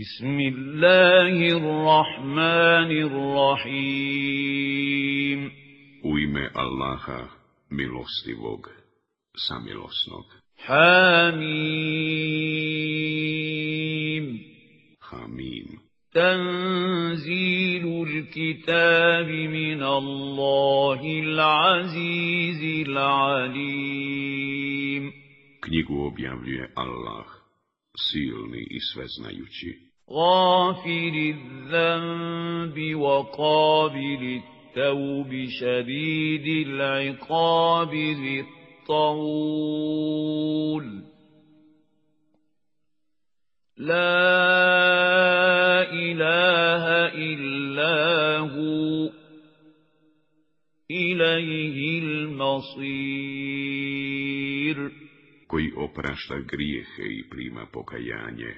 بسم الله الرحمن الرحيم U ime Allaha, milostivog, samilosnog. حميم Hamim. تنزيل الكتاب من الله العزيز العليم Knjigu objavljuje Allah, silni i sveznajući. غافر الذنب وقابل التوب شديد العقاب ذي الطول. لا إله إلا هو إليه المصير. Koji oprašta grijehe i prima pokajanje,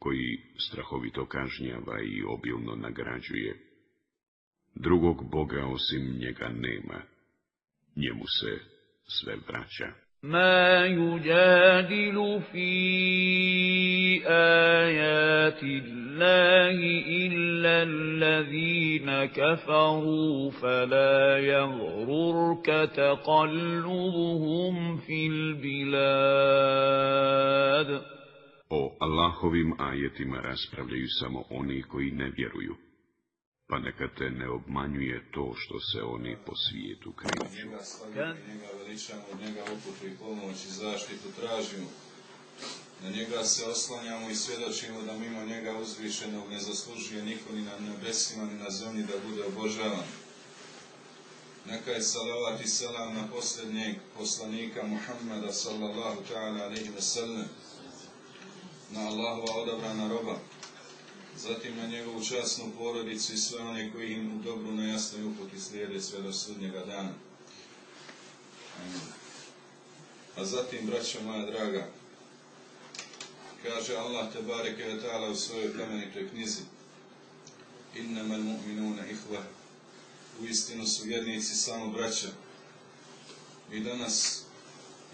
koji strahovito kažnjava i obilno nagrađuje. Drugog Boga osim njega nema, njemu se sve vraća. Ma yujadilu fi ajati Allahi illa allazina kafaru fala yagrurka taqallubuhum fil bilad. O Allahovim ajetima raspravljaju samo oni koji ne vjeruju, pa neka te ne obmanjuje to što se oni po svijetu kreću. Njega slavimo, njega veličamo, njega uputu i pomoć i zaštitu tražimo. Na njega se oslanjamo i svjedočimo da mimo njega uzvišenog ne zaslužuje niko ni na nebesima ni na zemlji da bude obožavan. Neka je salavat i selam na posljednjeg poslanika Muhammeda sallallahu ta'ala alaihi wa sallam, na Allahova odabrana roba, zatim na njegovu časnu porodicu i sve one koji im u dobru na jasnoj uputi slijede sve do sudnjega dana. A zatim, braćo moja draga, kaže Allah te bareke ve ta'ala u svojoj plemenitoj knjizi Innama mu'minuna ihva u istinu su vjernici samo braća. I danas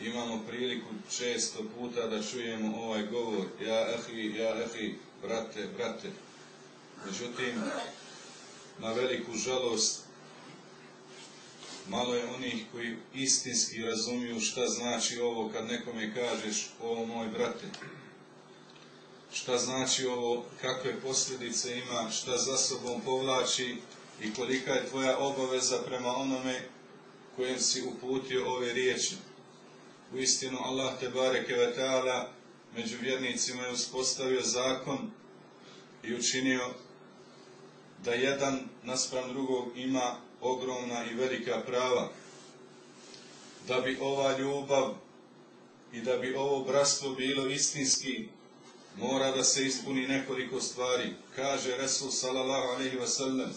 imamo priliku često puta da čujemo ovaj govor ja ahi, ja ahi, brate, brate. Međutim, na veliku žalost, malo je onih koji istinski razumiju šta znači ovo kad nekome kažeš ovo moj brate. Šta znači ovo, kakve posljedice ima, šta za sobom povlači i kolika je tvoja obaveza prema onome kojem si uputio ove riječi. U istinu Allah te bareke ve ta'ala među vjernicima je uspostavio zakon i učinio da jedan naspram drugog ima ogromna i velika prava. Da bi ova ljubav i da bi ovo bratstvo bilo istinski, mora da se ispuni nekoliko stvari. Kaže Resul sallallahu alaihi wa sallam,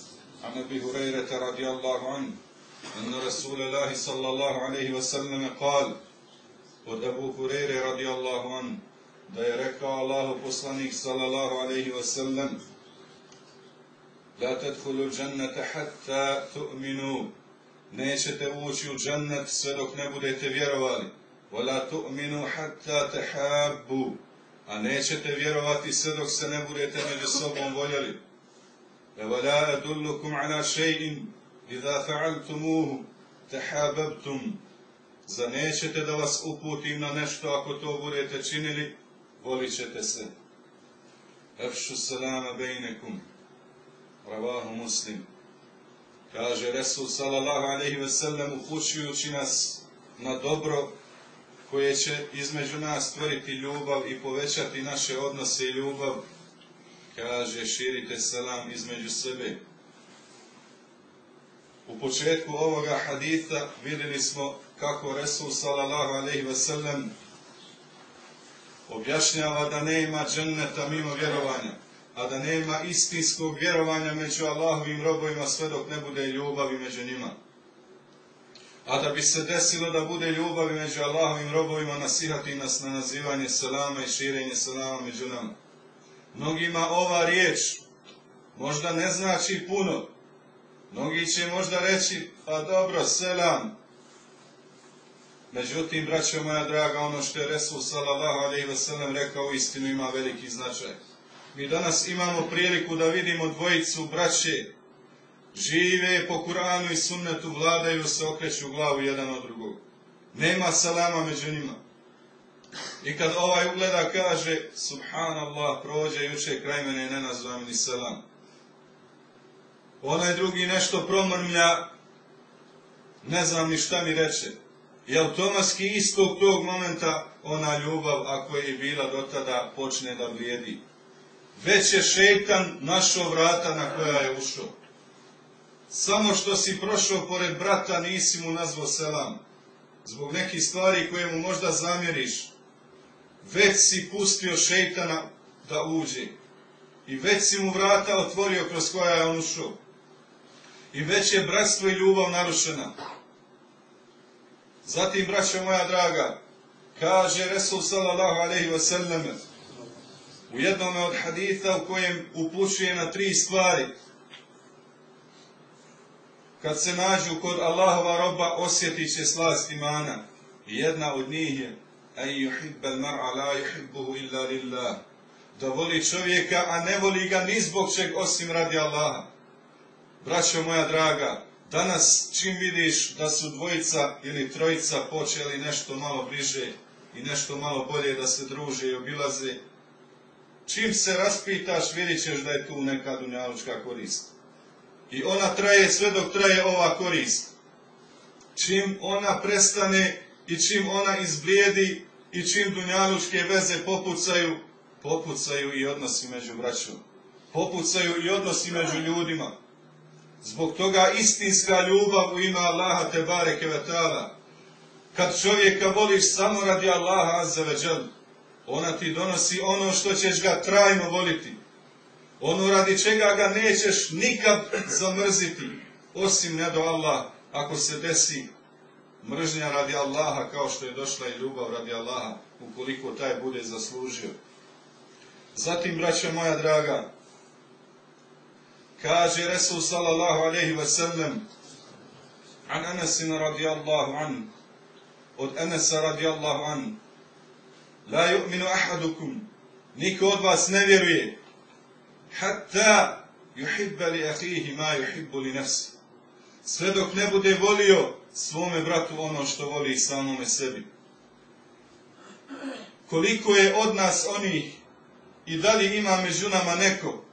Hurairata radijallahu anhu, anna Rasulallahi sallallahu alaihi wa sallam kal, od Abu Hurajre radijallahu anhu, da je rekao Allahu poslanik sallallahu alaihi wa sallam, La tadkhulu džannata hatta tu'minu. Nećete ući u džannet sve dok ne budete vjerovali. Wa la tu'minu hatta tahabbu. A nećete vjerovati sve dok se ne budete među sobom voljeli. Wa la adullukum ala shay'in idha fa'altumuhu tahabbtum. Za nećete da vas uputim na nešto ako to budete činili, volit ćete se. Efšu salama bejnekum. Ravahu muslim. Kaže Resul sallallahu alaihi ve sellem upućujući nas na dobro koje će između nas stvoriti ljubav i povećati naše odnose i ljubav. Kaže širite selam između sebe. U početku ovoga haditha vidjeli smo kako Resul sallallahu alaihi ve sellem objašnjava da nema dženneta mimo vjerovanja, a da nema istinskog vjerovanja među Allahovim robovima sve dok ne bude ljubavi među njima. A da bi se desilo da bude ljubavi među Allahovim robovima, nasihati nas na nazivanje selama i širenje selama među nama. Mnogima ova riječ možda ne znači puno. Mnogi će možda reći, pa dobro, selam, Međutim, braćo moja draga, ono što je Resul sallallahu alaihi ve sellem rekao istinu ima veliki značaj. Mi danas imamo priliku da vidimo dvojicu braće, žive po Kuranu i sunnetu, vladaju se, okreću glavu jedan od drugog. Nema salama među njima. I kad ovaj ugleda kaže, subhanallah, prođe juče kraj mene ne nazvam ni selam. Onaj drugi nešto promrmlja, ne znam ni šta mi reče. I automatski istog tog momenta ona ljubav, ako je bila do tada, počne da vrijedi. Već je šeitan našo vrata na koja je ušao. Samo što si prošao pored brata, nisi mu nazvao selam. Zbog nekih stvari koje mu možda zamjeriš. Već si pustio šeitana da uđe. I već si mu vrata otvorio kroz koja je on ušao. I već je bratstvo i ljubav narušena. Zatim, braćo moja draga, kaže Resul sallallahu alaihi wasallam u jednom od haditha u kojem upućuje na tri stvari. Kad se nađu kod Allahova roba, osjetit će slast imana. Jedna od njih je en yuhibbal mar'a la yuhibbuhu illa lillah. Da voli čovjeka, a ne voli ga ni zbog čeg osim radi Allaha. Braćo moja draga, danas čim vidiš da su dvojica ili trojica počeli nešto malo bliže i nešto malo bolje da se druže i obilaze, čim se raspitaš vidit ćeš da je tu neka dunjalučka korist. I ona traje sve dok traje ova korist. Čim ona prestane i čim ona izblijedi i čim dunjalučke veze popucaju, popucaju i odnosi među braćom. Popucaju i odnosi među ljudima. Zbog toga istinska ljubav u ime Allaha te bareke vetala. Kad čovjeka voliš samo radi Allaha azza ve ona ti donosi ono što ćeš ga trajno voliti. Ono radi čega ga nećeš nikad zamrziti, osim ne do Allah, ako se desi mržnja radi Allaha, kao što je došla i ljubav radi Allaha, ukoliko taj bude zaslužio. Zatim, braća moja draga, kaže Resul sallallahu alaihi wa sallam, an Anasin radijallahu an, od Anasa radijallahu an, la yu'minu ahadukum, niko od vas ne vjeruje, hatta yuhibba li ahihi ma yuhibbu li nafsi. Sve dok ne bude volio svome bratu ono što voli samome sebi. Koliko je od nas onih i da li ima među nama neko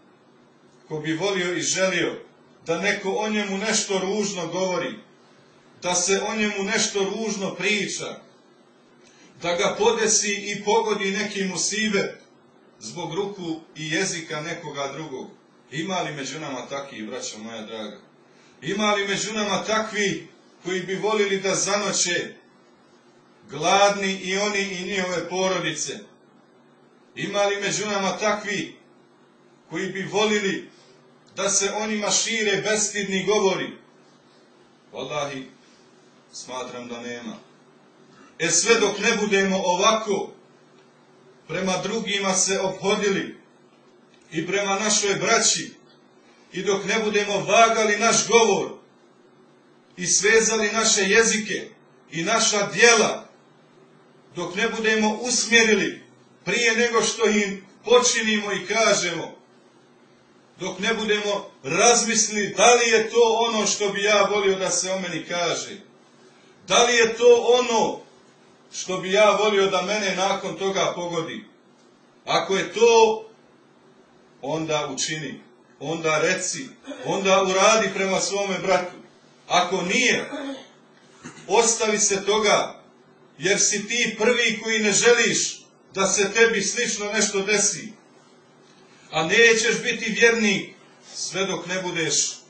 ko bi volio i želio da neko o njemu nešto ružno govori, da se o njemu nešto ružno priča, da ga podesi i pogodi neki musibe zbog ruku i jezika nekoga drugog. Ima li među nama takvi, braća moja draga? Ima li među nama takvi koji bi volili da zanoće gladni i oni i njihove porodice? Ima li među nama takvi koji bi volili da se onima šire bestidni govori? Wallahi, smatram da nema. E sve dok ne budemo ovako prema drugima se obhodili i prema našoj braći i dok ne budemo vagali naš govor i svezali naše jezike i naša dijela, dok ne budemo usmjerili prije nego što im počinimo i kažemo, dok ne budemo razmislili da li je to ono što bi ja volio da se o meni kaže, da li je to ono što bi ja volio da mene nakon toga pogodi. Ako je to, onda učini, onda reci, onda uradi prema svome bratu. Ako nije, ostavi se toga, jer si ti prvi koji ne želiš da se tebi slično nešto desi A nećeš biti vjernik sve dok ne budeš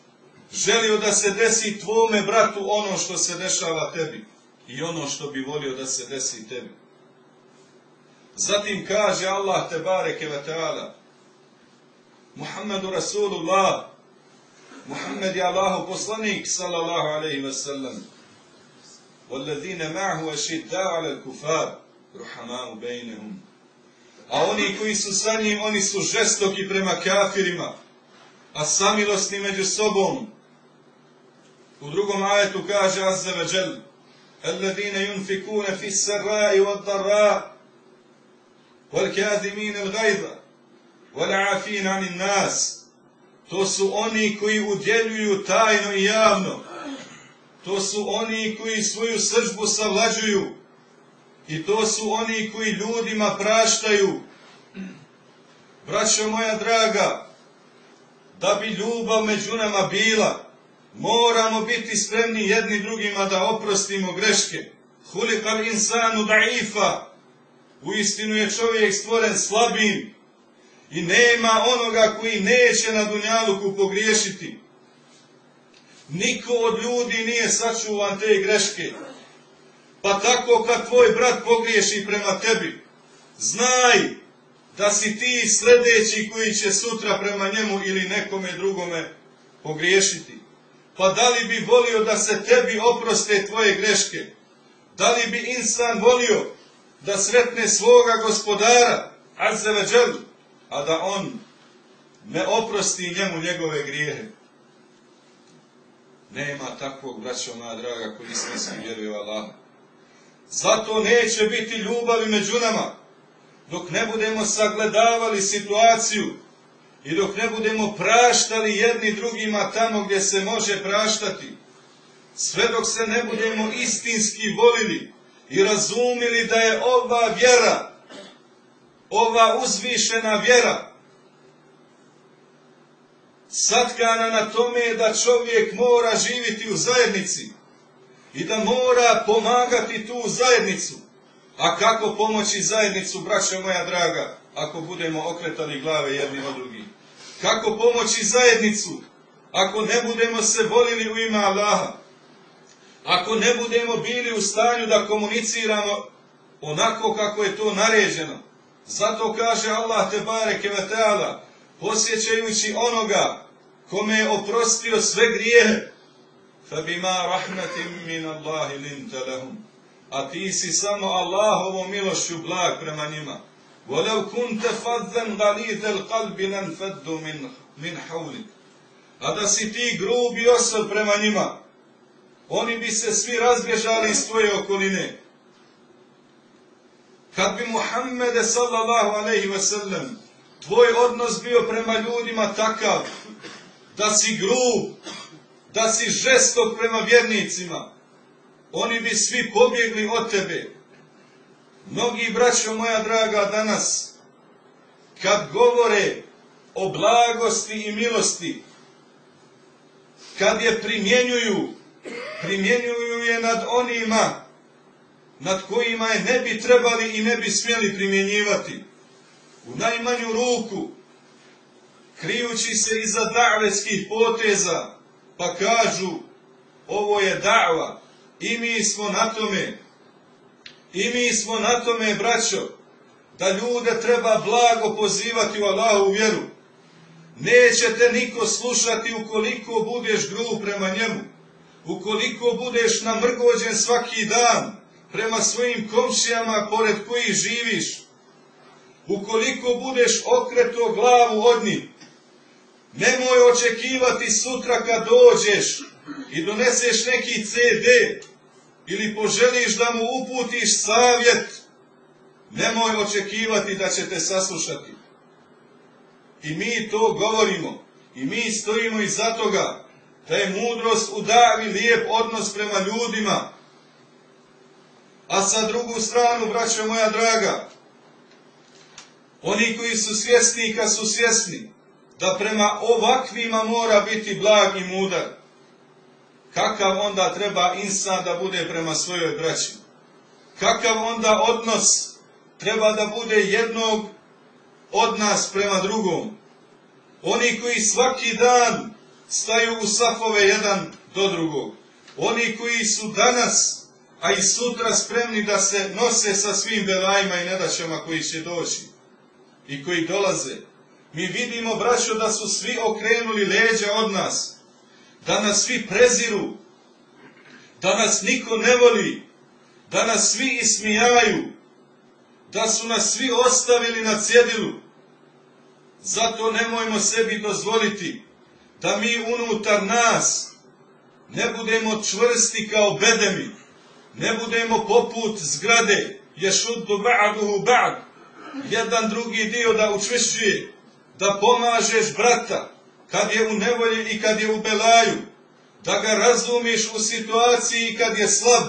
želio da se desi tvome bratu ono što se dešava tebi i ono što bi volio da se desi tebi. Zatim kaže Allah te bareke ve taala Muhammedu Rasulullah Muhammed je Allahu poslanik sallallahu alejhi ve sellem والذين معه أشداء على الكفار رحماء بينهم A oni koji su sa njim, oni su žestoki prema kafirima, a samilosni među sobom. U drugom ajetu kaže Azza ve Jal, الذين ينفقون في السراء والضراء والكاذمين الغيظ وَلَعَفِينَ عَنِ nas. To su oni koji udjeljuju tajno i javno. To su oni koji svoju sržbu savlađuju. i to su oni koji ljudima praštaju. Braćo moja draga, da bi ljubav među nama bila, moramo biti spremni jedni drugima da oprostimo greške. Hulikal insanu da'ifa. U istinu je čovjek stvoren slabim i nema onoga koji neće na dunjaluku pogriješiti. Niko od ljudi nije sačuvan te greške. Pa tako kad tvoj brat pogriješi prema tebi, znaj da si ti sljedeći koji će sutra prema njemu ili nekome drugome pogriješiti. Pa da li bi volio da se tebi oproste tvoje greške? Da li bi insan volio da sretne svoga gospodara, azzeveđel, a da on ne oprosti njemu njegove grijehe? Nema takvog, braćo moja draga, koji istinski vjeruje Allaha. Zato neće biti ljubavi među nama, dok ne budemo sagledavali situaciju i dok ne budemo praštali jedni drugima tamo gdje se može praštati, sve dok se ne budemo istinski volili i razumili da je ova vjera, ova uzvišena vjera, satkana na tome da čovjek mora živjeti u zajednici i da mora pomagati tu zajednicu. A kako pomoći zajednicu, braćo moja draga, ako budemo okretali glave jedni od drugih? Kako pomoći zajednicu, ako ne budemo se volili u ime Allaha? Ako ne budemo bili u stanju da komuniciramo onako kako je to naređeno. Zato kaže Allah te bareke ve posjećajući onoga kome je oprostio sve grijehe, فَبِمَا رَحْمَةٍ مِّنَ اللَّهِ لِنْتَ لَهُمْ A ti si samo Allahovom milošću blag prema njima. وَلَوْ كُنْتَ فَذَّنْ غَلِيذَ الْقَلْبِ لَنْ فَدُّ مِنْ, مِنْ حَوْلِكَ A da si ti grubi osob prema njima, oni bi se svi razbježali iz tvoje okoline. Kad bi Muhammede sallallahu alaihi ve sellem tvoj odnos bio prema ljudima takav da si grub, da si žestok prema vjernicima, oni bi svi pobjegli od tebe. Mnogi braćo moja draga danas, kad govore o blagosti i milosti, kad je primjenjuju, primjenjuju je nad onima nad kojima je ne bi trebali i ne bi smjeli primjenjivati. U najmanju ruku, krijući se iza davetskih poteza, pa kažu, ovo je da'va, i mi smo na tome, i mi smo na tome, braćo, da ljude treba blago pozivati u Allahu vjeru. Neće niko slušati ukoliko budeš grub prema njemu, ukoliko budeš namrgođen svaki dan prema svojim komšijama pored kojih živiš, ukoliko budeš okreto glavu od njih, nemoj očekivati sutra kad dođeš i doneseš neki CD ili poželiš da mu uputiš savjet, nemoj očekivati da će te saslušati. I mi to govorimo i mi stojimo iza toga da je mudrost u davi lijep odnos prema ljudima. A sa drugu stranu, braćo moja draga, oni koji su svjesni kad su svjesni da prema ovakvima mora biti blag i mudar, kakav onda treba insan da bude prema svojoj braći? Kakav onda odnos treba da bude jednog od nas prema drugom? Oni koji svaki dan staju u safove jedan do drugog. Oni koji su danas, a i sutra spremni da se nose sa svim belajima i nedaćama koji će doći i koji dolaze. Mi vidimo, braćo, da su svi okrenuli leđa od nas, da nas svi preziru, da nas niko ne voli, da nas svi ismijaju, da su nas svi ostavili na cjedilu. Zato nemojmo sebi dozvoliti da mi unutar nas ne budemo čvrsti kao bedemi, ne budemo poput zgrade, ješuddu ba'duhu ba'd, jedan drugi dio da učvršćuje, da pomažeš brata kad je u nevolji i kad je u belaju, da ga razumiš u situaciji kad je slab,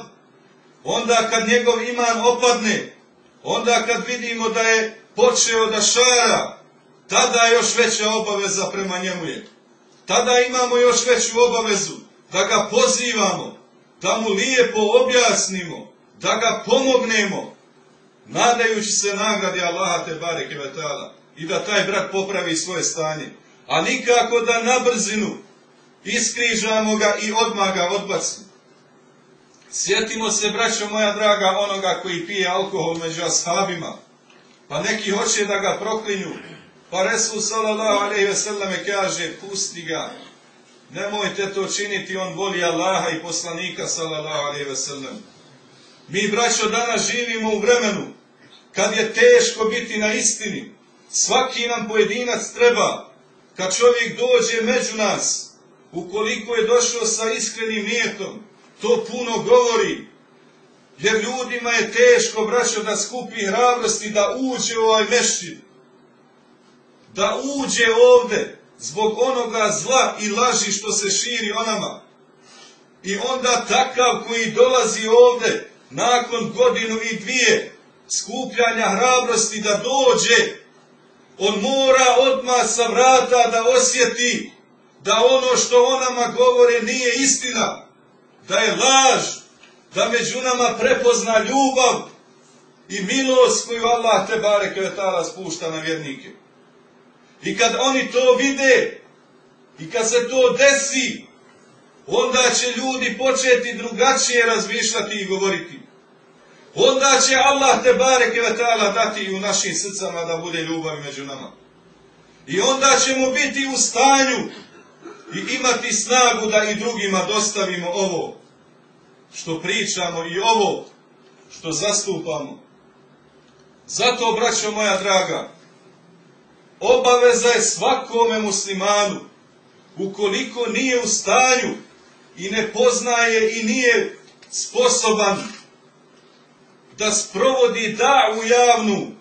onda kad njegov iman opadne, onda kad vidimo da je počeo da šara, tada još veća obaveza prema njemu je. Tada imamo još veću obavezu da ga pozivamo, da mu lijepo objasnimo, da ga pomognemo, nadajući se nagradi Allaha te bareke vetala i da taj brat popravi svoje stanje. A nikako da na brzinu iskrižamo ga i odmah ga odbacimo. Sjetimo se, braćo moja draga, onoga koji pije alkohol među ashabima. Pa neki hoće da ga proklinju. Pa Resul sallallahu alaihi ve kaže, pusti ga. Nemojte to činiti, on voli Allaha i poslanika sallallahu alaihi ve. Mi, braćo, danas živimo u vremenu kad je teško biti na istini. Svaki nam pojedinac treba. Kad čovjek dođe među nas, ukoliko je došao sa iskrenim nijetom, to puno govori. Jer ljudima je teško, braćo, da skupi hrabrosti, da uđe u ovaj mešćin. Da uđe ovde zbog onoga zla i laži što se širi o nama. I onda takav koji dolazi ovde nakon godinu i dvije skupljanja hrabrosti da dođe, on mora odmah sa vrata da osjeti da ono što o nama govore nije istina, da je laž, da među nama prepozna ljubav i milost koju Allah te bare kvetala spušta na vjernike. I kad oni to vide i kad se to desi, onda će ljudi početi drugačije razmišljati i govoriti. Onda će Allah te bare kvetala dati i u našim srcama da bude ljubav među nama. I onda ćemo biti u stanju i imati snagu da i drugima dostavimo ovo što pričamo i ovo što zastupamo. Zato, braćo moja draga, obaveza je svakome muslimanu, ukoliko nije u stanju i ne poznaje i nije sposoban da sprovodi da u javnu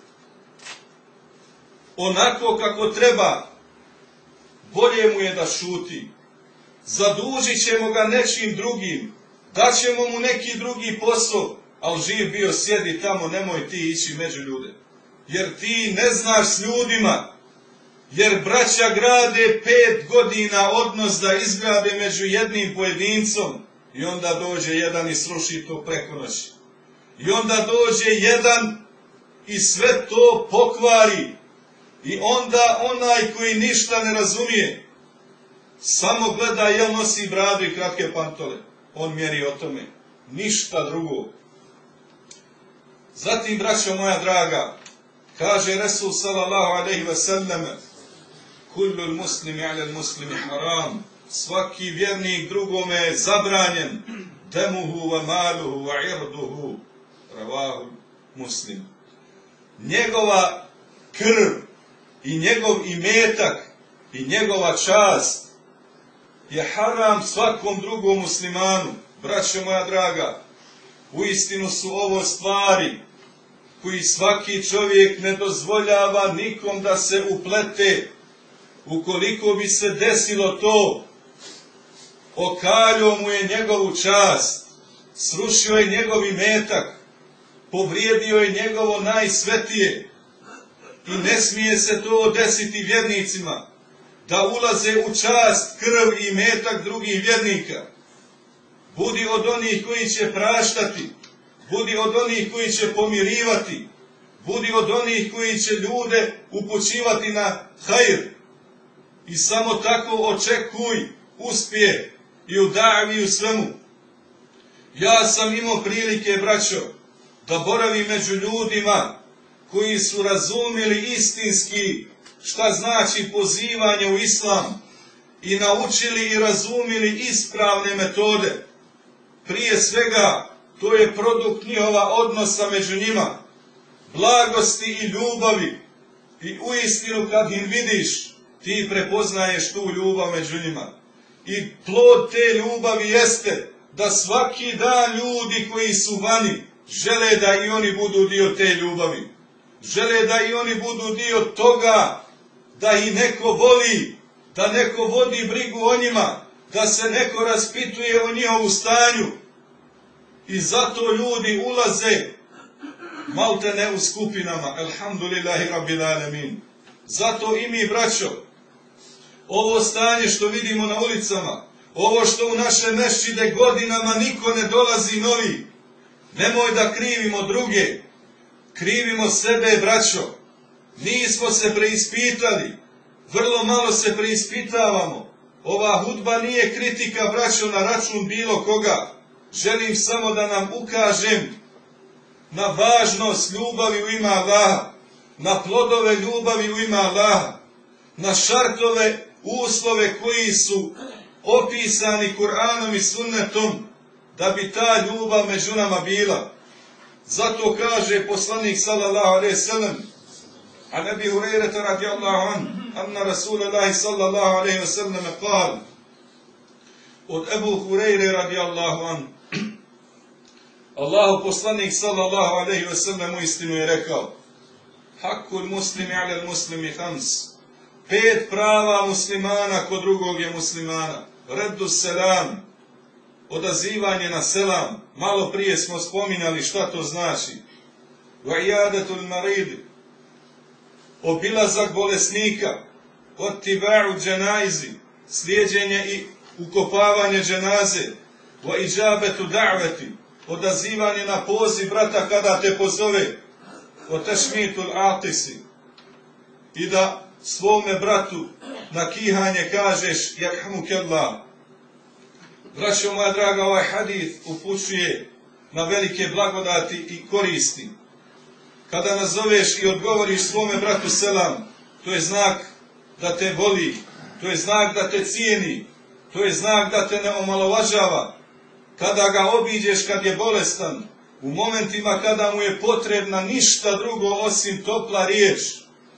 onako kako treba, bolje mu je da šuti. Zadužit ćemo ga nečim drugim, daćemo mu neki drugi posao, ali živ bio sjedi tamo, nemoj ti ići među ljude. Jer ti ne znaš s ljudima, jer braća grade pet godina odnos da izgrade među jednim pojedincom i onda dođe jedan i sruši to preko noći. I onda dođe jedan i sve to pokvari. I onda onaj koji ništa ne razumije, samo gleda jel nosi bradu i kratke pantole. On mjeri o tome. Ništa drugo. Zatim, braćo moja draga, kaže Resul sallallahu alaihi ve selleme, Kullu muslimi ala muslimi haram, svaki vjernik drugome je zabranjen, demuhu wa maluhu wa irduhu, ravahu muslim. Njegova krv i njegov imetak i njegova čast je haram svakom drugom muslimanu. Braćo moja draga, u istinu su ovo stvari koji svaki čovjek ne dozvoljava nikom da se uplete. Ukoliko bi se desilo to, okaljio mu je njegovu čast, srušio je njegov imetak, povrijedio je njegovo najsvetije i ne smije se to desiti vjernicima da ulaze u čast, krv i metak drugih vjernika. Budi od onih koji će praštati, budi od onih koji će pomirivati, budi od onih koji će ljude upućivati na hajr. I samo tako očekuj uspije i u u svemu. Ja sam imao prilike, braćo, da boravi među ljudima koji su razumili istinski šta znači pozivanje u islam i naučili i razumili ispravne metode. Prije svega, to je produkt njihova odnosa među njima, blagosti i ljubavi. I u istinu kad im vidiš, ti prepoznaješ tu ljubav među njima. I plod te ljubavi jeste da svaki dan ljudi koji su vani žele da i oni budu dio te ljubavi. Žele da i oni budu dio toga da ih neko voli, da neko vodi brigu o njima, da se neko raspituje o njihovu stanju. I zato ljudi ulaze malte ne u skupinama. Alhamdulillahi rabbil alemin. Zato i mi, braćo, ovo stanje što vidimo na ulicama, ovo što u naše mešćide godinama niko ne dolazi novi, nemoj da krivimo druge, krivimo sebe, braćo. Nismo se preispitali, vrlo malo se preispitavamo. Ova hudba nije kritika, braćo, na račun bilo koga. Želim samo da nam ukažem na važnost ljubavi u ima Allaha, na plodove ljubavi u ima Allaha, na šartove, uslove koji su opisani Kur'anom i sunnetom, da bi ta ljubav među nama bila. Zato kaže poslanik sallallahu alaihi sallam, a nebi Hureyre radijallahu an, anna Rasulullahi sallallahu alaihi sallam kal, od Ebu Hureyre radijallahu an, Allahu poslanik sallallahu alaihi sallam u istinu je rekao, Hakul muslimi ala muslimi hams, pet prava muslimana kod drugog je muslimana, reddu selam, odazivanje na selam, malo prije smo spominjali šta to znači, vajadetul marid, obilazak bolesnika, otiba'u dženajzi, slijedjenje i ukopavanje dženaze, va iđabetu da'veti, odazivanje na poziv brata kada te pozove, o tešmitul atisi, i da svome bratu na kihanje kažeš, jakhamu kellah, Braćo moja draga, ovaj hadith upućuje na velike blagodati i koristi. Kada nazoveš i odgovoriš svome bratu selam, to je znak da te voli, to je znak da te cijeni, to je znak da te ne omalovažava. Kada ga obiđeš kad je bolestan, u momentima kada mu je potrebna ništa drugo osim topla riječ,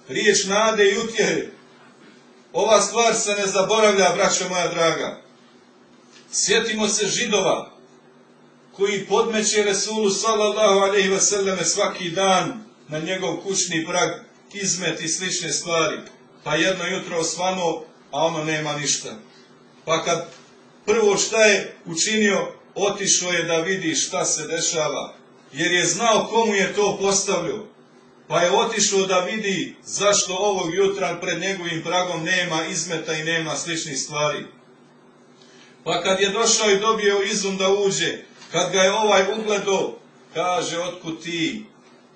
riječ nade i utjehe. Ova stvar se ne zaboravlja, braćo moja draga. Sjetimo se židova koji podmeće Resulu sallallahu alaihi selleme svaki dan na njegov kućni prag, izmet i slične stvari. Pa jedno jutro osvano, a ono nema ništa. Pa kad prvo šta je učinio, otišao je da vidi šta se dešava, jer je znao komu je to postavljao. Pa je otišao da vidi zašto ovog jutra pred njegovim pragom nema izmeta i nema sličnih stvari. Pa kad je došao i dobio izum da uđe, kad ga je ovaj ugledo, kaže, otkud ti?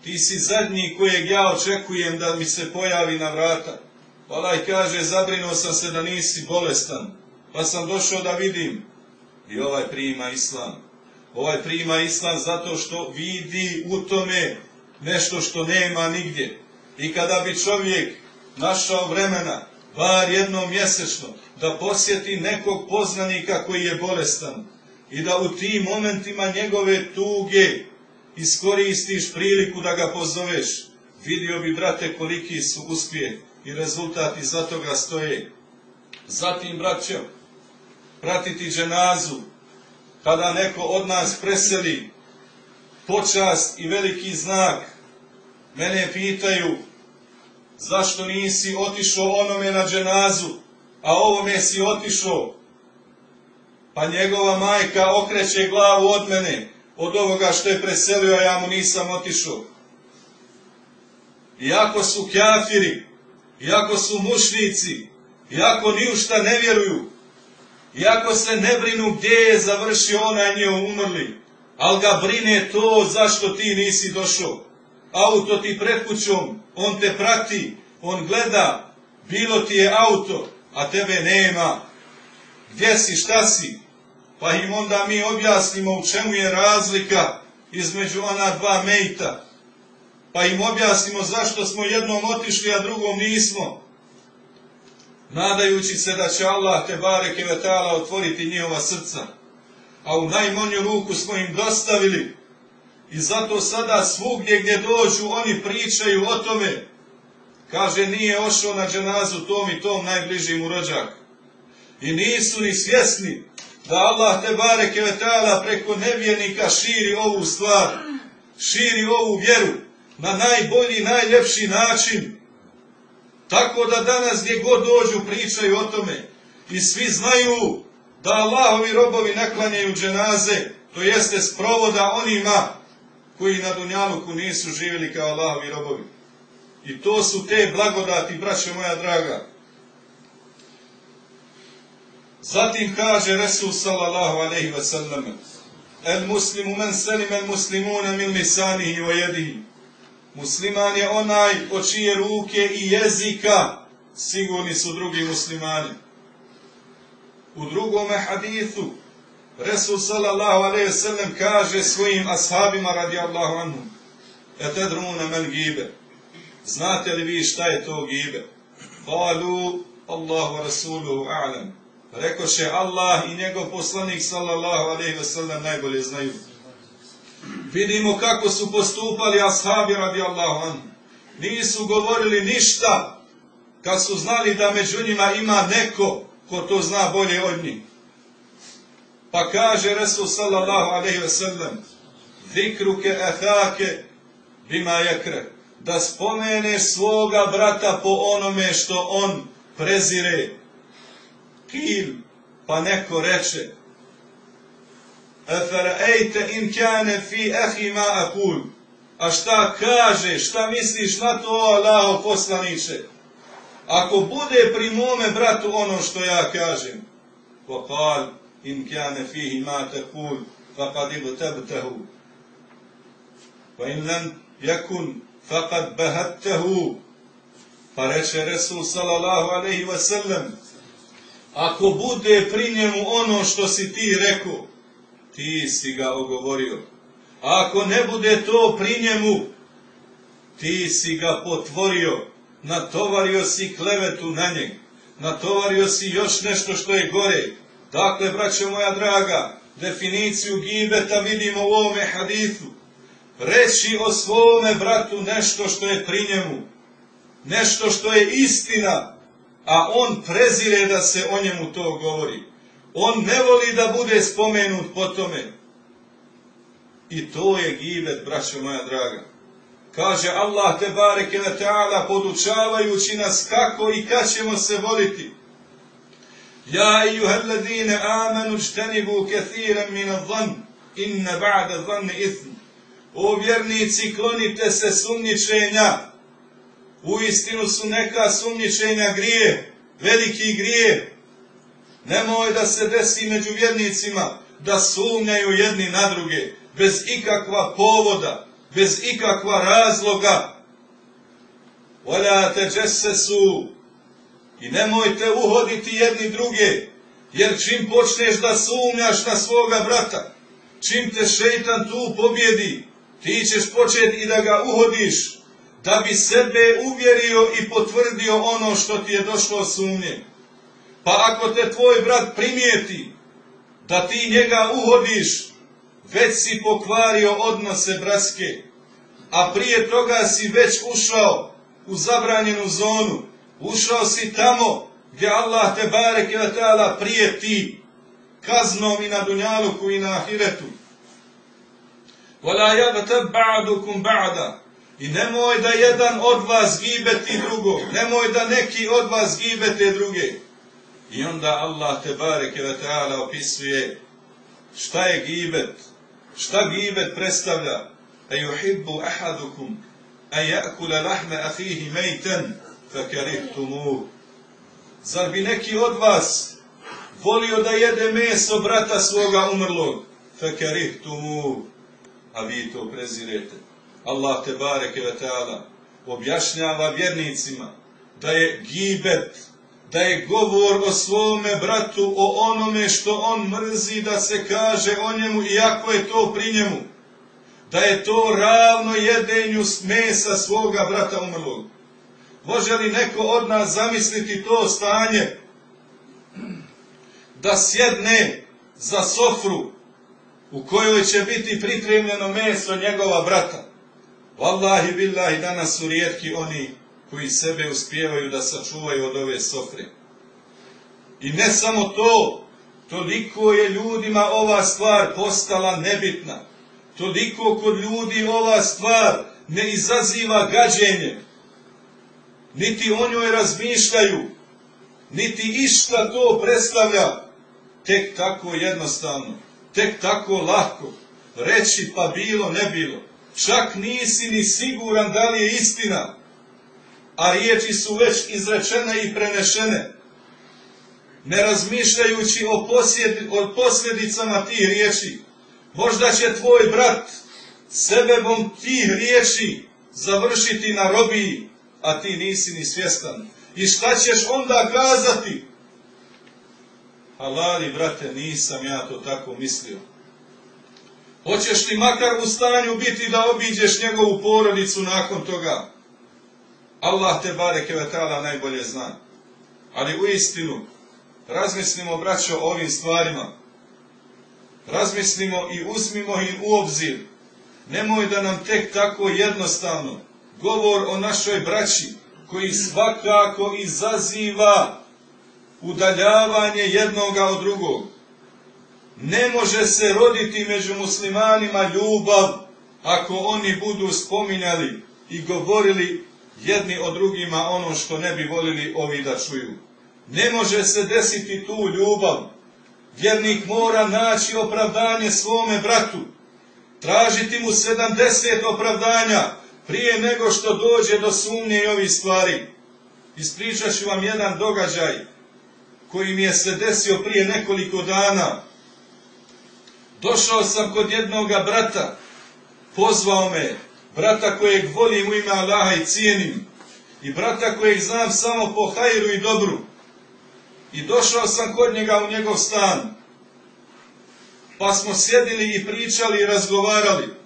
Ti si zadnji kojeg ja očekujem da mi se pojavi na vrata. Pa ovaj kaže, zabrinuo sam se da nisi bolestan, pa sam došao da vidim. I ovaj prima islam. Ovaj prima islam zato što vidi u tome nešto što nema nigdje. I kada bi čovjek našao vremena, bar jednom mjesečno, da posjeti nekog poznanika koji je bolestan i da u tim momentima njegove tuge iskoristiš priliku da ga pozoveš, vidio bi, brate, koliki su uspjeh i rezultati za toga stoje. Zatim, braćo, pratiti dženazu, kada neko od nas preseli, počast i veliki znak, mene pitaju, zašto nisi otišao onome na dženazu, a ovome si otišao? Pa njegova majka okreće glavu od mene, od ovoga što je preselio, a ja mu nisam otišao. Iako su kjafiri, iako su mušnici, iako ni u šta ne vjeruju, iako se ne brinu gdje je završio onaj njeo umrli, ali ga brine to zašto ti nisi došao. Auto ti pred kućom, on te prati, on gleda, bilo ti je auto, a tebe nema. Gdje si, šta si? Pa im onda mi objasnimo u čemu je razlika između ona dva mejta. Pa im objasnimo zašto smo jednom otišli, a drugom nismo. Nadajući se da će Allah te bareke vetala otvoriti njihova srca. A u najmonju ruku smo im dostavili. I zato sada svugdje gdje dođu oni pričaju o tome. Kaže nije ošao na dženazu tom i tom najbližim u rođak. I nisu ni svjesni da Allah te bareke vetala preko nevjernika širi ovu stvar. Širi ovu vjeru na najbolji, najljepši način. Tako da danas gdje god dođu pričaju o tome i svi znaju da Allahovi robovi naklanjaju dženaze, to jeste sprovoda onima koji na Dunjaluku nisu živjeli kao Allahovi robovi. I to su te blagodati, braćo moja draga. Zatim kaže Resul sallallahu aleyhi ve sellem El muslimu men selim el muslimuna min lisanihi wa jedihi. Musliman je onaj od čije ruke i jezika sigurni su drugi muslimani. U drugome hadithu Resul sallallahu alaihi ve sellem kaže svojim ashabima radijallahu anhum Etedruna men gibe. Znate li vi šta je to gibe? Kalu Allahu rasuluhu a'lam. Rekoše Allah i njegov poslanik sallallahu alaihi ve sellem najbolje znaju. Vidimo kako su postupali ashabi radijallahu anhum. Nisu govorili ništa kad su znali da među njima ima neko ko to zna bolje od njih. Pa kaže Resul sallallahu alaihi ve sellem, zikruke athake bima jakre, da spomeneš svoga brata po onome što on prezire. Kil, pa neko reče, Eferejte in kjane fi ehima akul. A šta kaže, šta misliš na to, Allaho poslaniče? Ako bude pri mome bratu ono što ja kažem, pa إن كان فيه ما تقول فقد اغتبته وإن لم يكن فقد بهته Pa reče Resul sallallahu alaihi wa sallam, ako bude pri njemu ono što si ti rekao, ti si ga ogovorio. A ako ne bude to pri njemu, ti si ga potvorio, natovario si klevetu na njeg, natovario si još nešto što je gore. Dakle, braćo moja draga, definiciju gibeta vidimo u ovome hadithu. Reći o svome bratu nešto što je pri njemu, nešto što je istina, a on prezire da se o njemu to govori. On ne voli da bude spomenut po tome. I to je gibet, braćo moja draga. Kaže Allah te bareke ve ta'ala podučavajući nas kako i kad ćemo se voliti. Ja ejuhallazine amanu čtenibu kathiran min adhan, inna ba'da dhanni ithm. O vjernici, klonite se sumnjičenja. U su neka sumnjičenja grije, veliki grije. Nemoj da se desi među vjernicima da sumnjaju jedni na druge, bez ikakva povoda, bez ikakva razloga. Voljate su i nemojte uhoditi jedni druge, jer čim počneš da sumnjaš na svoga brata, čim te šeitan tu pobjedi, ti ćeš početi i da ga uhodiš, da bi sebe uvjerio i potvrdio ono što ti je došlo sumnje. Pa ako te tvoj brat primijeti da ti njega uhodiš, već si pokvario odnose braske, a prije toga si već ušao u zabranjenu zonu, ušao si tamo gdje Allah te bareke ve ta'ala prije ti kaznom i na dunjaluku i na ahiretu. Yagtab ba'dukum ba'da. I nemoj da jedan od vas gibeti drugog, nemoj da neki od vas gibete druge. I onda Allah te bareke ve ta'ala opisuje šta je gibet, šta gibet predstavlja. A yuhibbu ahadukum a ya'kula lahma akhihi maytan fakarihtumuh. Zar bi neki od vas volio da jede meso brata svoga umrlog? Fakarihtumuh. A vi to prezirete. Allah te bareke ve ta'ala objašnjava vjernicima da je gibet da je govor o svome bratu, o onome što on mrzi da se kaže o njemu, iako je to pri njemu. Da je to ravno jedenju mesa svoga brata umrlog. Može li neko od nas zamisliti to stanje? Da sjedne za sofru u kojoj će biti pripremljeno meso njegova brata. Wallahi billahi danas su rijetki oni koji sebe uspijevaju da sačuvaju od ove sofre. I ne samo to, toliko je ljudima ova stvar postala nebitna. Toliko kod ljudi ova stvar ne izaziva gađenje. Niti o njoj razmišljaju, niti išta to predstavlja tek tako jednostavno, tek tako lako, reći pa bilo, ne bilo. Čak nisi ni siguran da li je istina, a riječi su već izrečene i prenešene. Ne razmišljajući o, o posljedicama tih riječi, možda će tvoj brat sebebom tih riječi završiti na robiji, a ti nisi ni svjestan. I šta ćeš onda kazati? Halali, brate, nisam ja to tako mislio. Hoćeš li makar u stanju biti da obiđeš njegovu porodicu nakon toga? Allah te bare kevetala najbolje zna. Ali u istinu, razmislimo, braćo, o ovim stvarima. Razmislimo i uzmimo ih u obzir. Nemoj da nam tek tako jednostavno govor o našoj braći, koji svakako izaziva udaljavanje jednoga od drugog. Ne može se roditi među muslimanima ljubav ako oni budu spominjali i govorili jedni o drugima ono što ne bi volili ovi da čuju. Ne može se desiti tu ljubav. Vjernik mora naći opravdanje svome bratu, tražiti mu sedamdeset opravdanja prije nego što dođe do sumnje i ovih stvari. Ispričat ću vam jedan događaj koji mi je se desio prije nekoliko dana. Došao sam kod jednoga brata, pozvao me, brata kojeg volim u ime Allaha i cijenim, i brata kojeg znam samo po hajru i dobru. I došao sam kod njega u njegov stan, pa smo sjedili i pričali i razgovarali.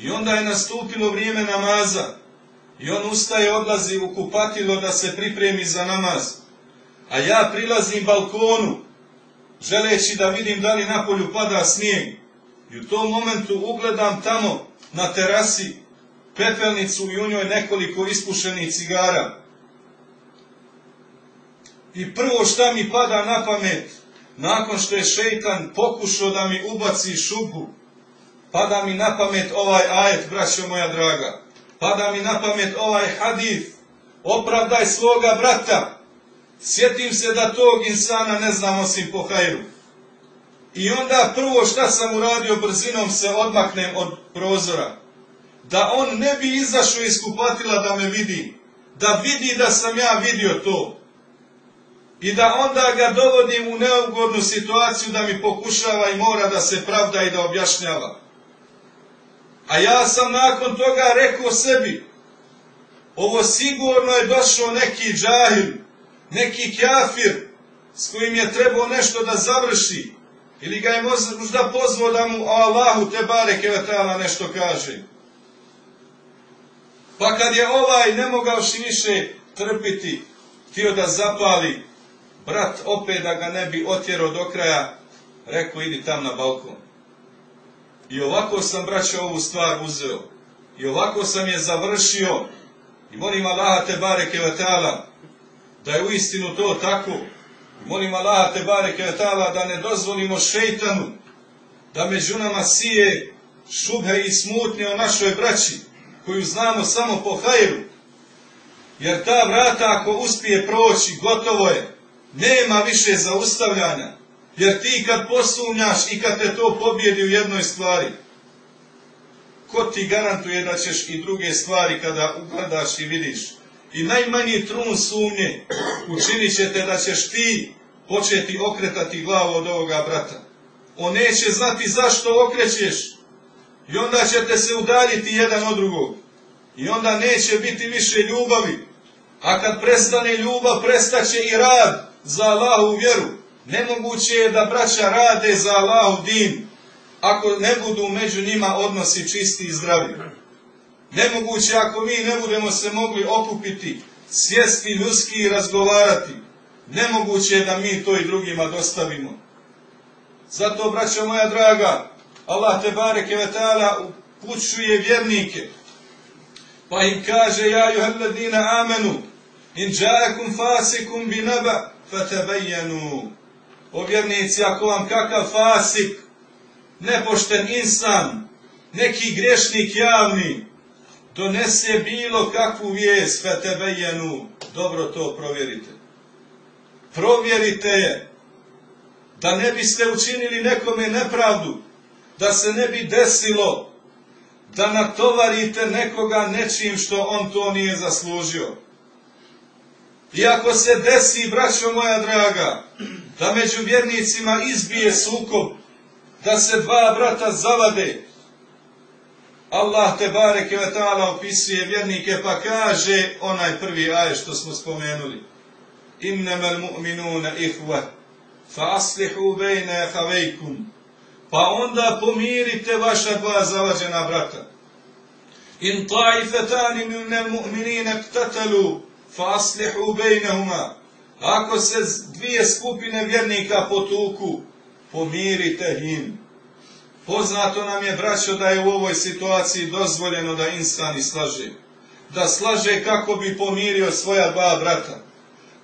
I onda je nastupilo vrijeme namaza. I on ustaje, odlazi u kupatilo da se pripremi za namaz. A ja prilazim balkonu, želeći da vidim da li na polju pada snijeg. I u tom momentu ugledam tamo na terasi pepelnicu i u njoj nekoliko ispušenih cigara. I prvo šta mi pada na pamet, nakon što je šeitan pokušao da mi ubaci šubu, pada mi na pamet ovaj ajet, braćo moja draga. Pada mi na pamet ovaj hadith. Opravdaj svoga brata. Sjetim se da tog insana ne znam osim po hajru. I onda prvo šta sam uradio, brzinom se odmaknem od prozora. Da on ne bi izašao iz kupatila da me vidi. Da vidi da sam ja vidio to. I da onda ga dovodim u neugodnu situaciju da mi pokušava i mora da se pravda i da objašnjava. A ja sam nakon toga rekao sebi, ovo sigurno je došao neki džahil, neki kjafir, s kojim je trebao nešto da završi, ili ga je možda pozvao da mu Allahu te bare kevetala nešto kaže. Pa kad je ovaj ne mogao više trpiti, htio da zapali, brat opet da ga ne bi otjerao do kraja, rekao idi tam na balkon. I ovako sam, braće, ovu stvar uzeo. I ovako sam je završio. I molim Allaha te bareke vetala da je uistinu to tako. I molim Allaha te bareke vetala da ne dozvolimo šeitanu da među nama sije šubhe i smutnje o našoj braći koju znamo samo po hajru. Jer ta vrata ako uspije proći, gotovo je. Nema više zaustavljanja. Jer ti kad posumnjaš i kad te to pobjedi u jednoj stvari, ko ti garantuje da ćeš i druge stvari kada ugledaš i vidiš, i najmanji trun sumnje učinit će te da ćeš ti početi okretati glavu od ovoga brata. On neće znati zašto okrećeš i onda ćete se udaljiti jedan od drugog. I onda neće biti više ljubavi. A kad prestane ljubav, prestaće i rad za Allahu vjeru. Nemoguće je da braća rade za Allahu din, ako ne budu među njima odnosi čisti i zdravi. Nemoguće ako mi ne budemo se mogli okupiti, sjesti ljudski i razgovarati. Nemoguće je da mi to i drugima dostavimo. Zato, braća moja draga, Allah te bareke vetala upućuje vjernike. Pa im kaže, ja juhalladina amenu, in džakum fasikum bi naba, fatabajjanu. O vjernici, ako vam kakav fasik, nepošten insan, neki grešnik javni, donese bilo kakvu vijest, fetebejenu, dobro to provjerite. Provjerite je, da ne biste učinili nekome nepravdu, da se ne bi desilo da natovarite nekoga nečim što on to nije zaslužio. I ako se desi, braćo moja draga, da među vjernicima izbije sukob, da se dva brata zavade, Allah te bareke ve ta'ala opisuje vjernike pa kaže onaj prvi aj što smo spomenuli. Innamal mu'minuna ihva fa aslihu bejne havejkum. Pa onda pomirite vaša dva zavađena brata. In taifetani minel mu'minina ktatalu fa aslihu bejnehuma. Ako se dvije skupine vjernika potuku, pomirite im. Poznato nam je, braćo, da je u ovoj situaciji dozvoljeno da insan slaže. Da slaže kako bi pomirio svoja dva brata.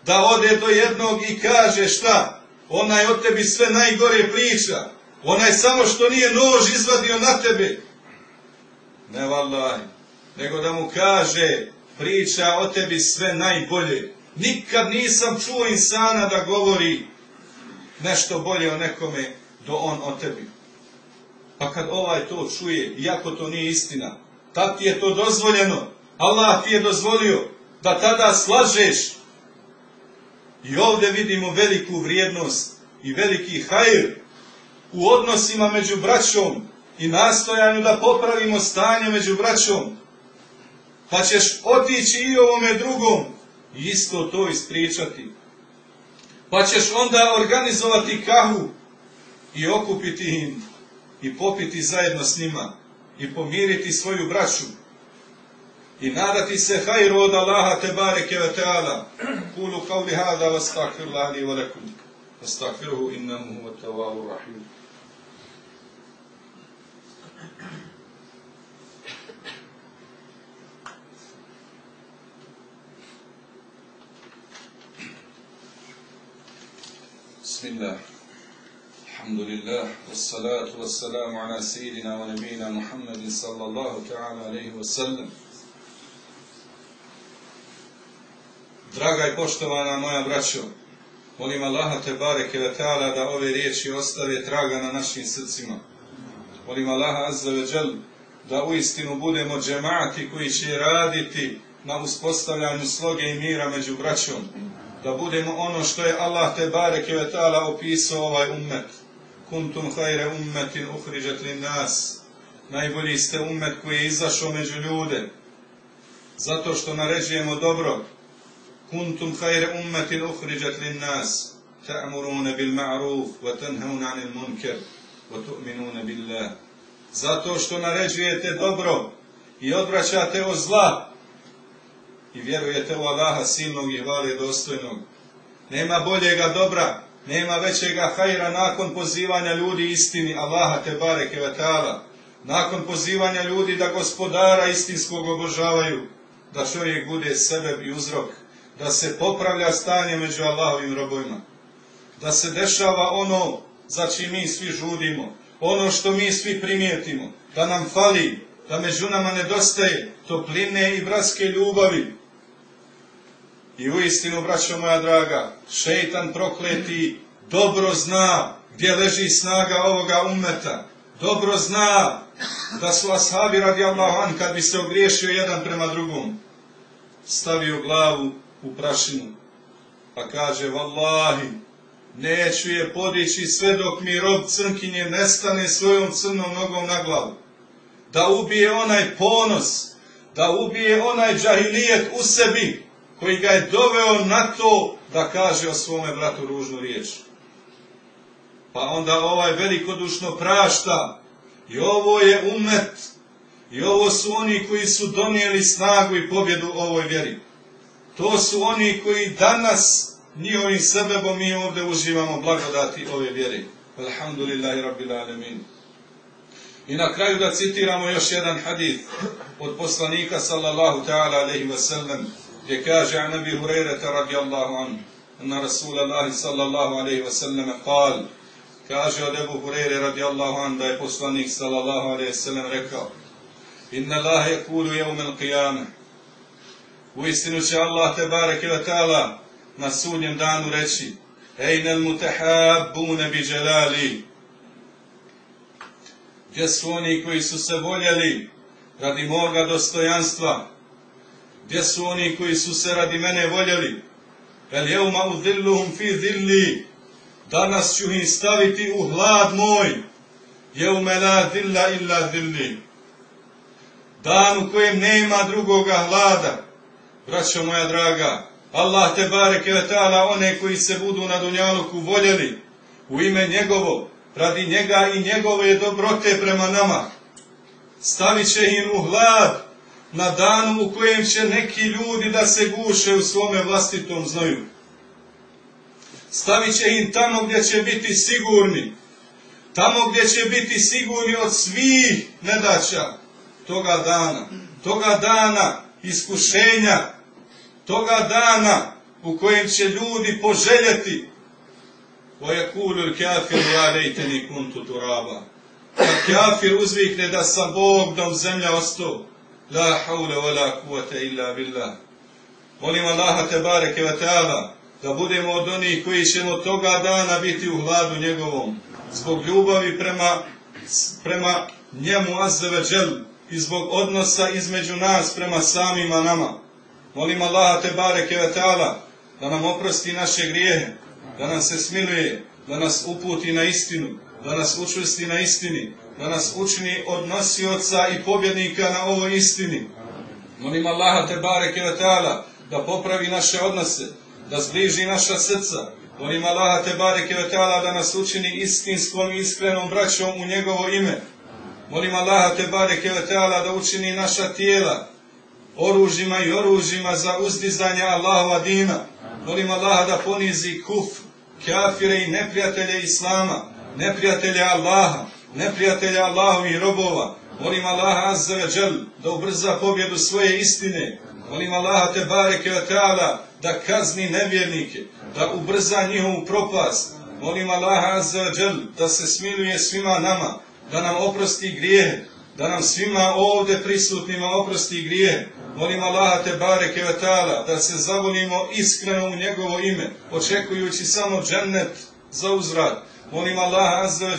Da ode do jednog i kaže šta? Onaj od tebi sve najgore priča. Onaj samo što nije nož izvadio na tebe. Ne vallaj. Nego da mu kaže priča o tebi sve najbolje. Nikad nisam čuo insana da govori nešto bolje o nekome do on o tebi. Pa kad ovaj to čuje, iako to nije istina, tad ti je to dozvoljeno. Allah ti je dozvolio da tada slažeš. I ovdje vidimo veliku vrijednost i veliki hajr u odnosima među braćom i nastojanju da popravimo stanje među braćom. Pa ćeš otići i ovome drugom isto to ispričati. Pa ćeš onda organizovati kahu i okupiti im i popiti zajedno s njima i pomiriti svoju braću i nadati se hajru od Allaha te bareke ve ta'ala. Kulu qavli hada wa stakfirullah li wa lakum. Astakfiruhu innahu huwa tawwabur rahim. Bismillah. الحمد لله والصلاة والسلام على سيدنا ونبينا محمد صلى الله تعالى عليه وسلم Draga i poštovana moja braćo, molim Allaha te bareke ve ta'ala da ove riječi ostave traga na našim srcima. Molim Allaha azza ve džel da uistinu budemo džemati koji će raditi na uspostavljanju sloge i mira među braćom. Da budemo ono što je Allah te bareke ve ta'ala opisao ovaj ummet kuntum hajre ummetin uhriđet li nas. Najbolji ste ummet koji je izašao među ljude. Zato što naređujemo dobro. Kuntum hajre ummetin uhriđet li nas. Ta'murune bil ma'ruf, wa tanhauna anil munker, wa tu'minune billah. Zato što naređujete dobro i odvraćate od zla i vjerujete u Allaha silnog i hvale dostojnog. Nema boljega dobra nema većega hajra nakon pozivanja ljudi istini Allaha te bareke ve ta'ala. Nakon pozivanja ljudi da gospodara istinskog obožavaju. Da čovjek bude sebe i uzrok. Da se popravlja stanje među Allahovim robojima. Da se dešava ono za čim mi svi žudimo. Ono što mi svi primijetimo. Da nam fali. Da među nama nedostaje topline i bratske ljubavi i u istinu, braćo moja draga, šeitan prokleti dobro zna gdje leži snaga ovoga umeta. Dobro zna da su ashabi radi Allahan kad bi se ogriješio jedan prema drugom, stavio glavu u prašinu, pa kaže, vallahi, neću je podići sve dok mi rob crnkinje nestane svojom crnom nogom na glavu. Da ubije onaj ponos, da ubije onaj džahilijet u sebi, koji ga je doveo na to da kaže o svome bratu ružnu riječ. Pa onda ovaj velikodušno prašta i ovo je umet i ovo su oni koji su donijeli snagu i pobjedu ovoj vjeri. To su oni koji danas njihovim sebebom mi ovdje uživamo blagodati ove vjeri. Alhamdulillahi rabbil alamin. I na kraju da citiramo još jedan hadith od poslanika sallallahu ta'ala alaihi wa sallam gdje kaže an Abi Hurajrata radijallahu anhu anna Rasulallahi sallallahu alaihi wa sallam kal kaže od Ebu Hurajre radijallahu anhu da je poslanik sallallahu alaihi wa sallam rekao Inna Allah je kulu jeumel qiyame. U istinu će Allah te bareke ve ta'ala na sudnjem danu reći Ejnel mutehabbune bi dželali. Gdje su oni koji su se voljeli radi moga dostojanstva? Gdje su oni koji su se radi mene voljeli? El jeuma udilluhum fi dilli. Danas ću ih staviti u hlad moj. Jeume la dilla illa dilli. Dan u kojem nema drugoga hlada. Braćo moja draga, Allah te bareke ve one koji se budu na dunjaluku voljeli u ime njegovo, radi njega i njegove dobrote prema nama. Stavit će im u hlad na danu u kojem će neki ljudi da se guše u svome vlastitom znoju. Stavit će im tamo gdje će biti sigurni, tamo gdje će biti sigurni od svih nedaća toga dana, toga dana iskušenja, toga dana u kojem će ljudi poželjeti وَيَكُولُ الْكَافِرُ يَا لَيْتَنِي كُنْتُ تُرَابًا Kad kafir uzvikne da sam Bog dom zemlja ostao, La haule wa la kuvata illa billah. Molim Allaha te bareke ve ta'ala da budemo od onih koji ćemo toga dana biti u hladu njegovom. Zbog ljubavi prema, prema njemu azzeve džel i zbog odnosa između nas prema samima nama. Molim Allaha te bareke ve ta'ala da nam oprosti naše grijehe, da nam se smiluje, da nas uputi na istinu, da nas učvrsti na istini, da nas učini od nosioca i pobjednika na ovoj istini. Molim Allaha te bareke ve ta'ala da popravi naše odnose, da zbliži naša srca. Molim Allaha te bareke ve ta'ala da nas učini istinskom i iskrenom braćom u njegovo ime. Molim Allaha te bareke ve ta'ala da učini naša tijela oružjima i oružjima za uzdizanje Allahova dina. Molim Allaha da ponizi kuf, kafire i neprijatelje Islama, neprijatelje Allaha, neprijatelja Allahovih robova. Molim Allaha azza ve džel da ubrza pobjedu svoje istine. Molim Allaha te bareke ve da kazni nevjernike, da ubrza njihovu propast. Molim Allaha azza ve da se smiluje svima nama, da nam oprosti grijehe, da nam svima ovdje prisutnima oprosti grijehe. Molim Allaha te bareke ve da se zavolimo iskreno u njegovo ime, očekujući samo džennet za uzrad. Molim Allaha azza ve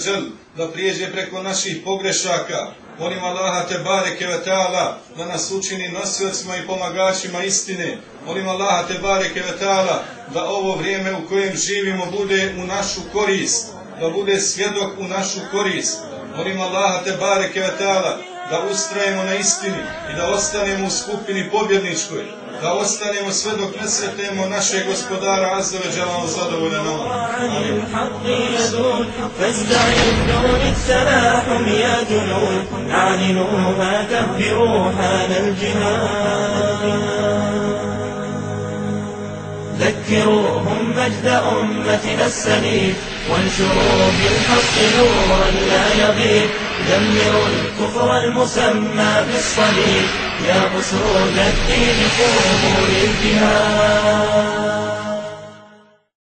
da prijeđe preko naših pogrešaka. Molim Allaha te bareke ve ta'ala da nas učini nosiocima i pomagačima istine. Molim Allaha te bareke ve ta'ala da ovo vrijeme u kojem živimo bude u našu korist, da bude svjedok u našu korist. Molim Allaha te bareke ve ta'ala da ustrajemo na istini i da ostanemo u skupini pobjedničkoj, da ostanemo sve dok ne sretemo našeg gospodara Azza ve Đalano zadovoljne nama. Amin. فاستعدوا للتلاحم يا جنود أعلنوها كبروا حال الجهاد ذكروهم مجد أمتنا السليم وانشروا بالحق نورا لا يغيب دمروا الكفر المسمى بالصليب يا أسود الدين قوموا للجهاد.